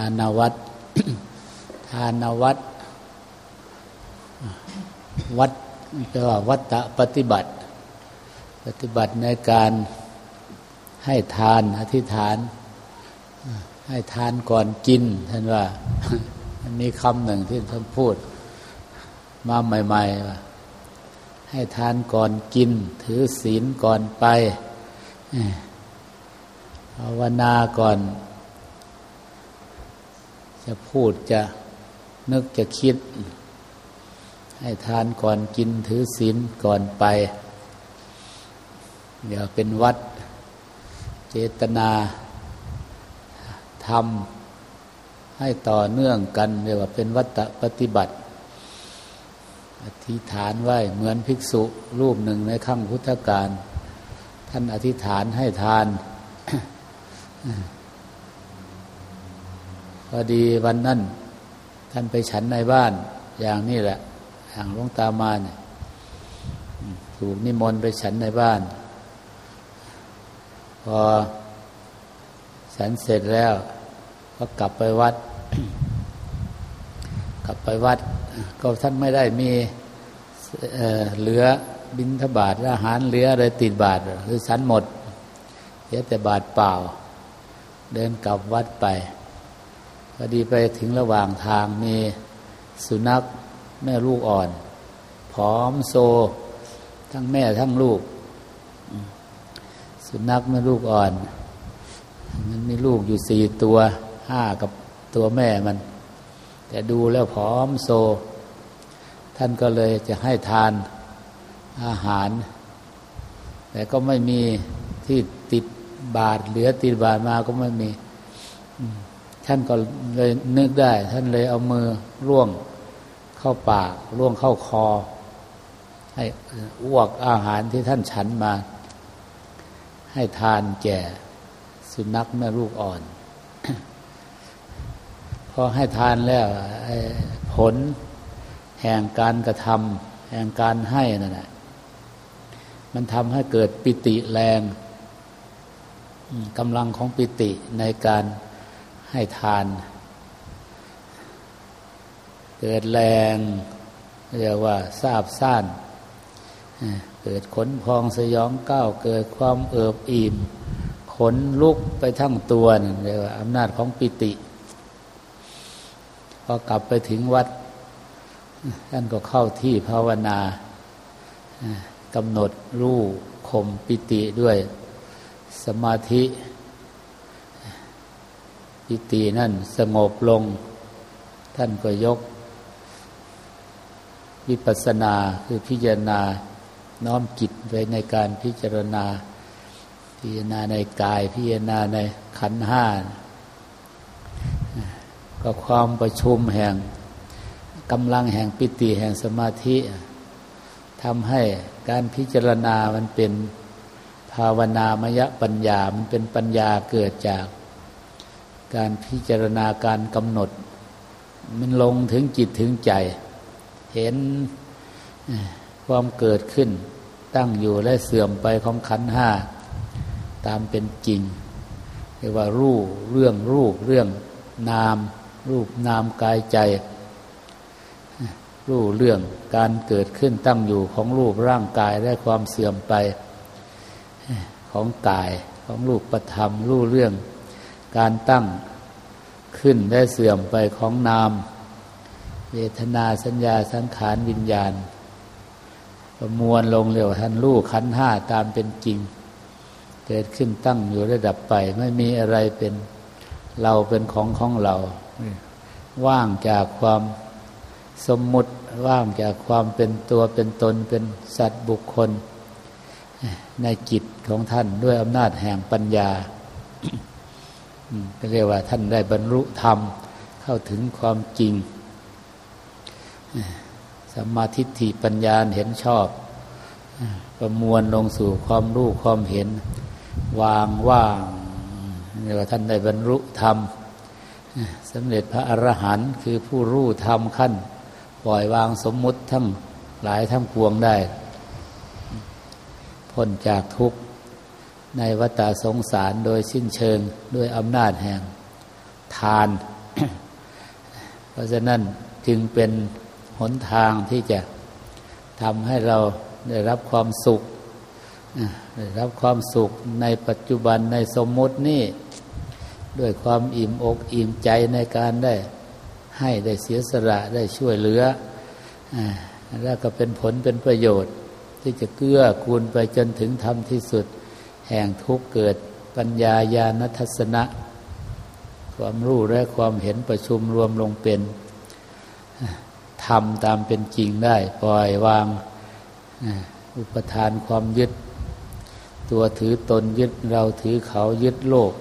านวัดทานวัดวัดแปลว่าวัตตะปฏิบัติ ปฏิบัติในการให้ทานอธิษฐาน ให้ทานก่อนกินท่านว่ามันมีคำหนึ่งที่ท่านพูด มาใหม่ๆว่าให้ทานก่อนกิน ถือศีลก่อนไปภาวนาก่อน จะพูดจะนึกจะคิด ให้ทานก่อนกินถือศีลก่อนไปเดี๋ยวเป็นวัดเจตนาทำให้ต่อเนื่องกันเรียกว่าเป็นวัตปฏิบัติ อธิษฐานไว้เหมือนภิกษุรูปหนึ่งในขั้งพุทธการท่านอธิษฐานให้ทาน พอดีวันนั้นท่านไปฉันในบ้านอย่างนี้แหละอย่างลงตามาเนี่ยถูกนิมนต์ไปฉันในบ้าน พอฉันเสร็จแล้ว ก็กลับไปวัด กลับไปวัด ก็ท่านไม่ได้มีเหลือบินทบาทอาหารเหลืออะไรติดบาทคือฉันหมดเหลือแต่บาทเปล่า เดินกลับวัดไป พอดีไปถึงระหว่างทางมีสุนัขแม่ลูกอ่อนผอมโซ ทั้งแม่ทั้งลูก สุนัขแม่ลูกอ่อน มันมีลูกอยู่สี่ตัวห้ากับตัวแม่มัน แต่ดูแล้วผอมโซ ท่านก็เลยจะให้ทานอาหาร แต่ก็ไม่มีที่ติดบาทเหลือติดบาทมาก็ไม่มี ท่านก็เลยนึกได้ ท่านเลยเอามือร่วงเข้าปากร่วงเข้าคอ ให้อ้วกอาหารที่ท่านฉันมา ให้ทานแก่สุนัขแม่ลูกอ่อน พอให้ทานแล้วผลแห่งการกระทำแห่งการให้นั่นแหละมันทำให้เกิดปิติแรงกำลังของปิติในการ ให้ทาน เกิดแรงเรียกว่าทราบซ่านเกิดขนพองสยองก้าวเกิดความเอิบอิ่มขนลุกไปทั้งตัวเรียกว่าอำนาจของปิติพอกลับไปถึงวัด ท่านก็เข้าที่ภาวนากำหนดรู้ข่มปิติด้วยสมาธิ ปิตินั่นสงบลง ท่านก็ยก วิปัสนาคือพิจารณาน้อมจิตไว้ในการพิจารณา พิจารณาในกายพิจารณาในขันห้าก็ความประชุมแห่งกำลังแห่งปิติแห่งสมาธิทำให้การพิจารณามันเป็นภาวนามยปัญญา มันเป็นปัญญาเกิดจาก การพิจารณาการกำหนด มันลงถึงจิตถึงใจ เห็นความเกิดขึ้น ตั้งอยู่และเสื่อมไปของขันห้า ตามเป็นจริงเรียกว่ารูปเรื่องรูปเรื่องนาม รูปนามกายใจ รูปเรื่องการเกิดขึ้นตั้งอยู่ของรูปร่างกายและความเสื่อมไปของกายของรูปประธรรมรูปเรื่อง การตั้งขึ้นและเสื่อมไปของนาม เวทนาสัญญาสังขารวิญญาณ ประมวลลงเร็วท่านลูกขันห้าตามเป็นจริง เกิดขึ้นตั้งอยู่ระดับไป ไม่มีอะไรเป็นเราเป็นของของเรา ว่างจากความสมมุติว่างจากความเป็นตัวเป็นตนเป็นสัตว์บุคคล ในจิตของท่านด้วยอำนาจแห่งปัญญา เรียกว่าท่านได้บรรลุธรรม เข้าถึงความจริงสัมมาทิฏฐิปัญญาเห็นชอบ ประมวลลงสู่ความรู้ความเห็น วางว่างเรียกว่าท่านได้บรรลุธรรมสำเร็จพระอรหันต์คือผู้รู้ธรรมขั้น ปล่อยวางสมมุติทั้งหลายทั้งปวงได้ พ้นจากทุกข์ ในวัฏสงสารโดยสิ้นเชิงด้วยอำนาจแห่งทาน เพราะฉะนั้นจึงเป็นหนทางที่จะทำให้เราได้รับความสุขได้รับความสุขในปัจจุบันในสมมุตินี่ด้วยความอิ่มอกอิ่มใจในการได้ให้ได้เสียสละได้ช่วยเหลือแล้วก็เป็นผลเป็นประโยชน์ ที่จะเกื้อกูลไปจนถึงธรรมที่สุด แห่งทุกเกิดปัญญาญาณทัศนะ ความรู้และความเห็นประชุมรวมลงเป็นทำตามเป็นจริงได้ ปล่อยวางอุปทานความยึด ตัวถือตนยึดเราถือเขายึดโลก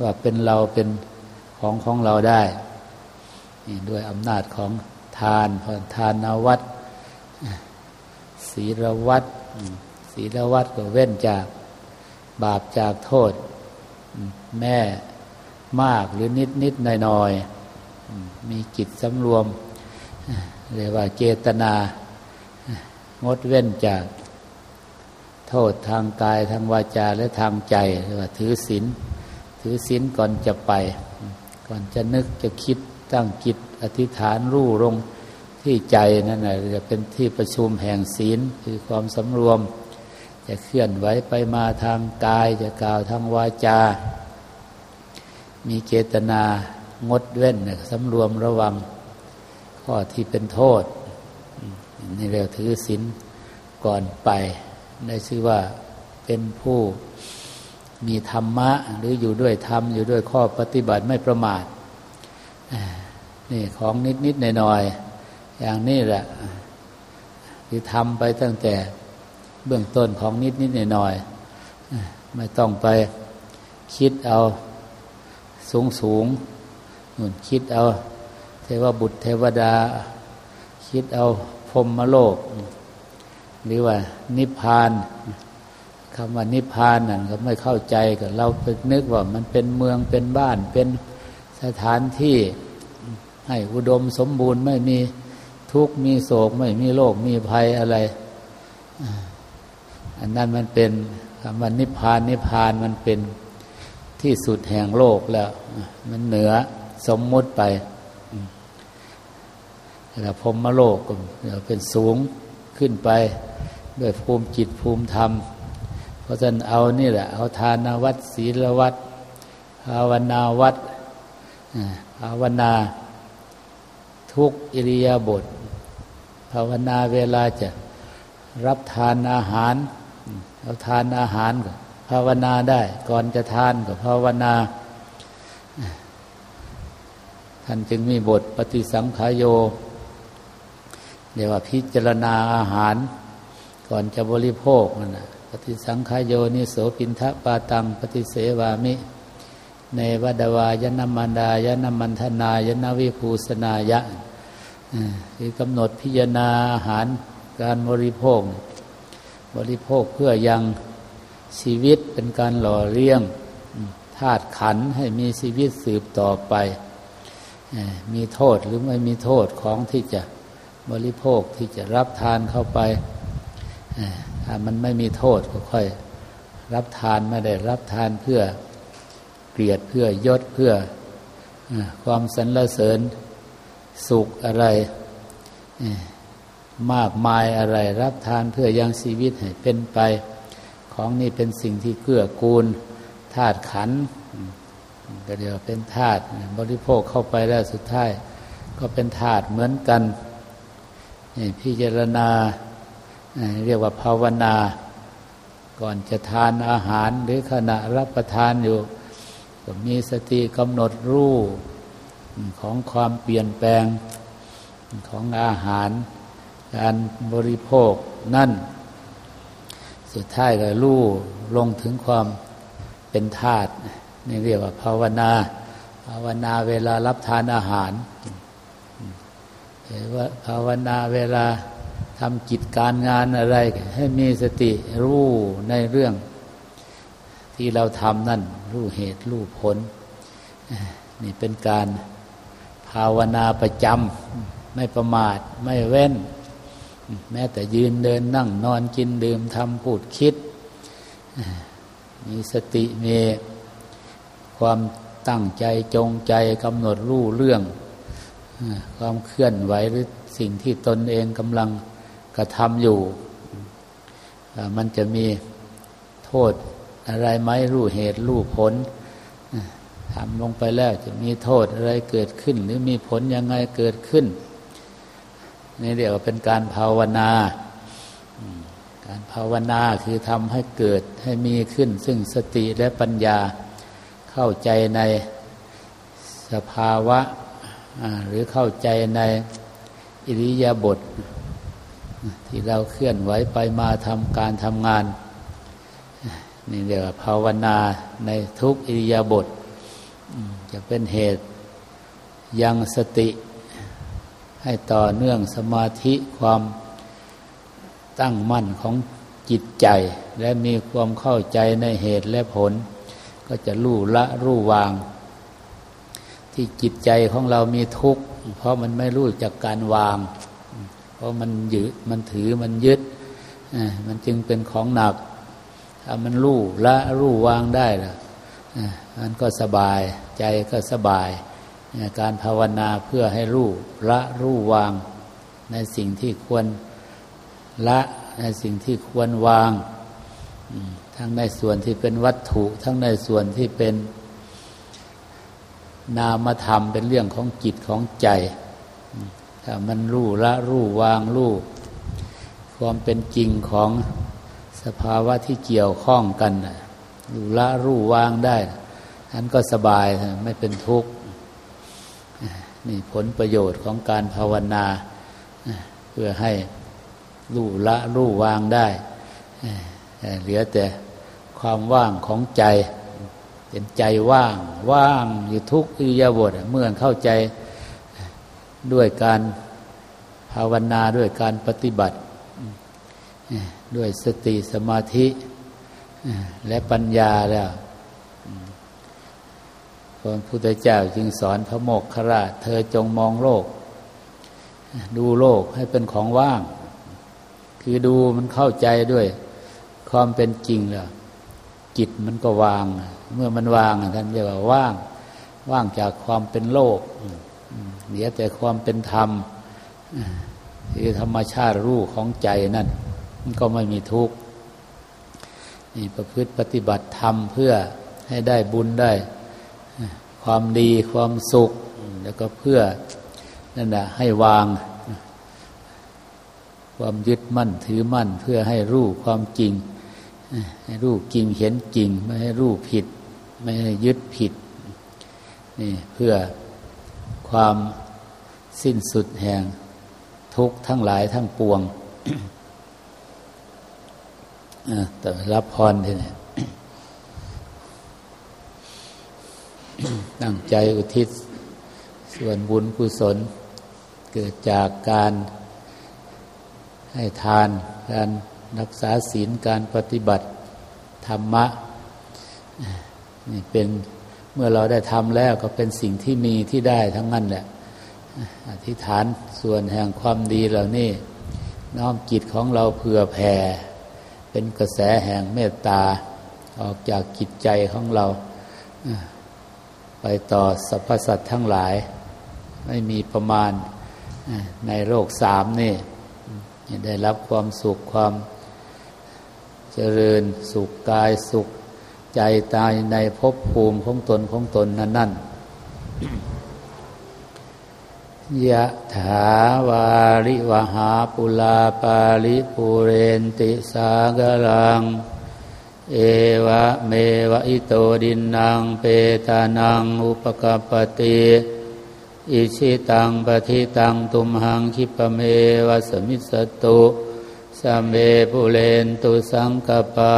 ว่าเป็นเราเป็นของของเราได้ด้วยอำนาจของทานพทานนวัตศีลวัต ศีลวัตก็เว้นจากบาปจากโทษ แม่มากหรือนิดนิดหน่อยหน่อยมีจิตสำรวมเรียกว่าเจตนา งดเว้นจากโทษทางกายทางวาจาและทางใจเรียกว่าถือศีลถือศีลก่อนจะไป ก่อนจะนึกจะคิดตั้งจิตอธิษฐานรู้ลงที่ใจนั่นแหละจะเป็นที่ประชุมแห่งศีลคือความสำรวม จะเคลื่อนไหวไปมาทางกาย จะกล่าวทางวาจา มีเจตนางดเว้นสำรวมระวัง ข้อที่เป็นโทษ นี่เรียกถือศีลก่อนไป ได้ชื่อว่าเป็นผู้มีธรรมะ หรืออยู่ด้วยธรรม อยู่ด้วยข้อปฏิบัติไม่ประมาทนี่ของนิดนิดหน่อยหน่อยอย่างนี้แหละคือทำไปตั้งแต่ เบื้องต้นของนิดนิดหน่อยหน่อยไม่ต้องไปคิดเอาสูงสูงนุ่นคิดเอา เทวบุตรเทวดา คิดเอาพรมมโลก หรือว่า นิพพานคำว่านิพพานนั่นก็ไม่เข้าใจกับเราไปนึกว่ามันเป็นเมืองเป็นบ้านเป็นสถานที่ให้อุดมสมบูรณ์ไม่มีทุกข์มีโศกไม่มีโรคมีภัยอะไร อันนั้นมันเป็นคำว่านิพพานนิพพานมันเป็นที่สุดแห่งโลกแล้ว มันเหนือสมมุติไปแต่พรมโลกก็เป็นสูงขึ้นไปด้วยภูมิจิตภูมิธรรม เพราะฉะนั้นเอานี่แหละ เอาทานวัดศีลวัดภาวนาวัดภาวนาทุกอิริยาบถภาวนาเวลาจะรับทานอาหาร เอาทานอาหารก็ภาวนาได้ ก่อนจะทานก็ภาวนา ท่านจึงมีบทปฏิสังขายโยเรียกว่าพิจารณาอาหาร ก่อนจะบริโภคนั่นนะปฏิสังขายโยนิโสปินทะปาตัง ปฏิเสวามิในวัดวายนมันดายนมันธนายนวิภูสนายะคือกำหนดพิจารณาอาหารการบริโภค บริโภคเพื่อยังชีวิตเป็นการหล่อเลี้ยงธาตุขันให้มีชีวิตสืบต่อไป มีโทษหรือไม่มีโทษของที่จะบริโภคที่จะรับทานเข้าไป ถ้ามันไม่มีโทษก็ค่อยรับทานไม่ได้รับทานเพื่อเกลียดเพื่อยศเพื่อความสรรเสริญสุขอะไร มากมายอะไรรับทานเพื่อยังชีวิตให้เป็นไป ของนี่เป็นสิ่งที่เกื้อกูลธาตุขันก็เดียวเป็นธาตุบริโภคเข้าไปแล้วสุดท้าย ก็เป็นธาตุเหมือนกันนี่พิจารณาเรียกว่าภาวนา ก่อนจะทานอาหารหรือขณะรับประทานอยู่ ก็มีสติกำหนดรู้ของความเปลี่ยนแปลงของอาหาร การบริโภคนั่น สุดท้ายก็รู้ลงถึงความเป็นธาตุนี่เรียกว่าภาวนา ภาวนาเวลารับทานอาหารว่าภาวนาเวลาทำกิจการงานอะไร ให้มีสติรู้ในเรื่อง ที่เราทำนั่น รู้เหตุรู้ผล นี่เป็นการภาวนาประจำไม่ประมาทไม่เว้น แม้แต่ยืนเดินนั่งนอนกินดื่มทำพูดคิด มีสติมีความตั้งใจจงใจกำหนดรู้เรื่อง ความเคลื่อนไหวหรือสิ่งที่ตนเองกำลังกระทำอยู่ มันจะมีโทษอะไรไหมรู้เหตุรู้ผลทำลงไปแล้วจะมีโทษอะไรเกิดขึ้น หรือมีผลยังไงเกิดขึ้น นี่เรียกว่าเป็นการภาวนา การภาวนาคือทำให้เกิดให้มีขึ้น ซึ่งสติและปัญญาเข้าใจในสภาวะ หรือเข้าใจในอิริยาบถที่เราเคลื่อนไหวไปมาทำการทำงาน นี่เรียกว่าภาวนาในทุกอิริยาบถจะเป็นเหตุยังสติ ให้ต่อเนื่องสมาธิความตั้งมั่นของจิตใจ และมีความเข้าใจในเหตุและผล ก็จะรู้ละรู้วาง ที่จิตใจของเรามีทุกข์ เพราะมันไม่รู้จากการวาง เพราะมันยึดมันถือมันยึดมันจึงเป็นของหนัก ถ้ามันรู้ละรู้วางได้ล่ะมันก็สบายใจก็สบาย การภาวนาเพื่อให้รู้ละรู้วาง ในสิ่งที่ควรละในสิ่งที่ควรวาง ทั้งในส่วนที่เป็นวัตถุ ทั้งในส่วนที่เป็นนามธรรมเป็นเรื่องของจิตของใจ ถ้ามันรู้ละรู้วางรู้ความเป็นจริงของสภาวะที่เกี่ยวข้องกันรู้ละรู้วางได้นั้นก็สบายไม่เป็นทุกข์ นี่ผลประโยชน์ของการภาวนา เพื่อให้รู้ละรู้วางได้ เหลือแต่ความว่างของใจ เป็นใจว่าง ว่างอยู่ทุกอิริยาบถเมื่อเข้าใจด้วยการภาวนาด้วยการปฏิบัติ ด้วยสติสมาธิและปัญญาแล้ว พระพุทธเจ้าจึงสอนพระโมกขราช เธอจงมองโลก ดูโลกให้เป็นของว่าง คือดูมันเข้าใจด้วย ความเป็นจริงแล้วจิตมันก็วาง เมื่อมันวางท่านเรียกว่าว่าง ว่างจากความเป็นโลกเหลือแต่ความเป็นธรรมคือธรรมชาติรู้ของใจนั่นมันก็ไม่มีทุกข์นี่ประพฤติปฏิบัติธรรมเพื่อให้ได้บุญได้ ความดีความสุข แล้วก็เพื่อนั่นแหละให้วาง ความยึดมั่นถือมั่น เพื่อให้รู้ความจริง ให้รู้จริงเห็นจริง ไม่ให้รู้ผิด ไม่ให้ยึดผิดนี่เพื่อความสิ้นสุดแห่งทุกทั้งหลายทั้งปวงแต่รับพรทีนี้ ตั้งใจอุทิศ ส่วนบุญกุศล เกิดจากการให้ทาน การรักษาศีล การปฏิบัติธรรมะนี่เป็นเมื่อเราได้ทำแล้วก็เป็นสิ่งที่มีที่ได้ทั้งนั้นแหละ อธิษฐานส่วนแห่งความดีเหล่านี้น้อมจิตของเราเผื่อแผ่ เป็นกระแสแห่งเมตตาออกจากจิตใจของเรา ไปต่อสรรพสัตว์ทั้งหลาย ไม่มีประมาณในโลกสามนี่ได้รับความสุขความเจริญสุขกายสุขใจตายในภพภูมิของตนของตนนั่นนั่นยะถาวาริวหาปุลาปาลิปุเรนติสากลัง เอวะเมวะอิโตดินนางเปตานังอุปกปติอิชิตังปฏิตังตุมหังคิปเมวะสมิสตุสัมเบปุเรนตุสังกปา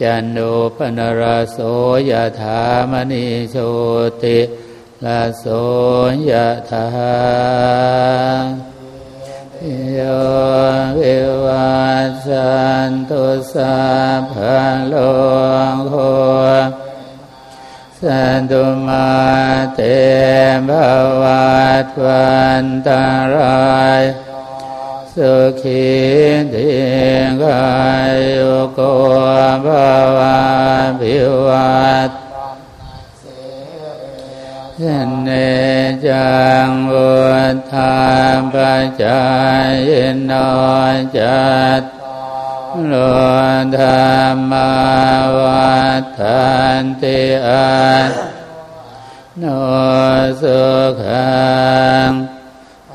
จันโดปนราโสยถามณิโชติลาโสยถาโย โลธรรมวัฏันติอันโนสุขัง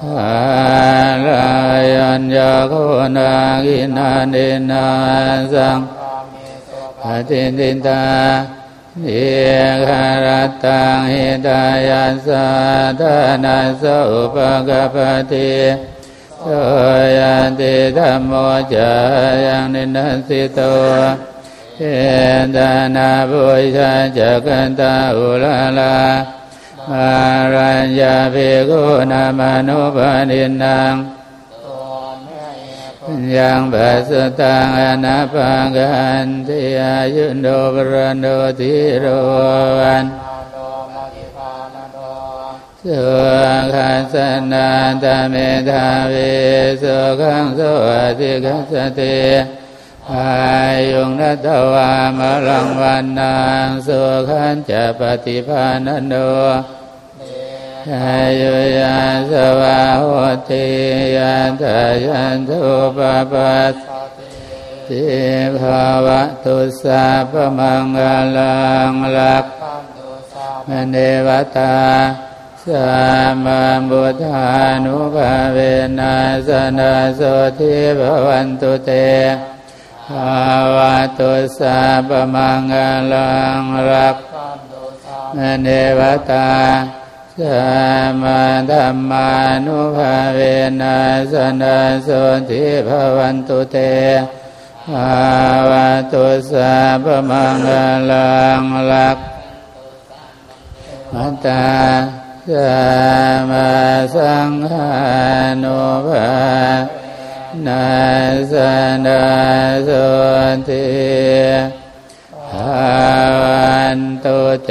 อาลายัญญาโคนากินาเนนาสังปฏิตินตาเอคารตังหิตายัสสะทานาสุปกปติ โสยันติธรรมโมจายังนินัสสิโตเอตนาบุชาจักันตาอุลาลามารัญญาภิกุนามานุปนินังยังปัสตังอนาปังกันทิอายุโนบรโนทิโรวัน สุขัสนาตเมธาเวสุขังสุติกัสติอายุงนัตวามลังวันนางสุขันจะปฏิภาณโนอายุยาสวาโหติยันทายันทุปปัสติภาวะตุสาปมังกลังลักมเนวตา สัมมาบุทานุภาเวนัสนาโสทิภวันตุเตภาวะตุสาปมังกลังรักเนวตาสัมมาธัมมานุภาเวนัสนาโสทิภวันตุเตภาวะตุสาปมังกลังรักมัตตา สัมมาสังฆานุภานาสนาสุติอาวันตุเต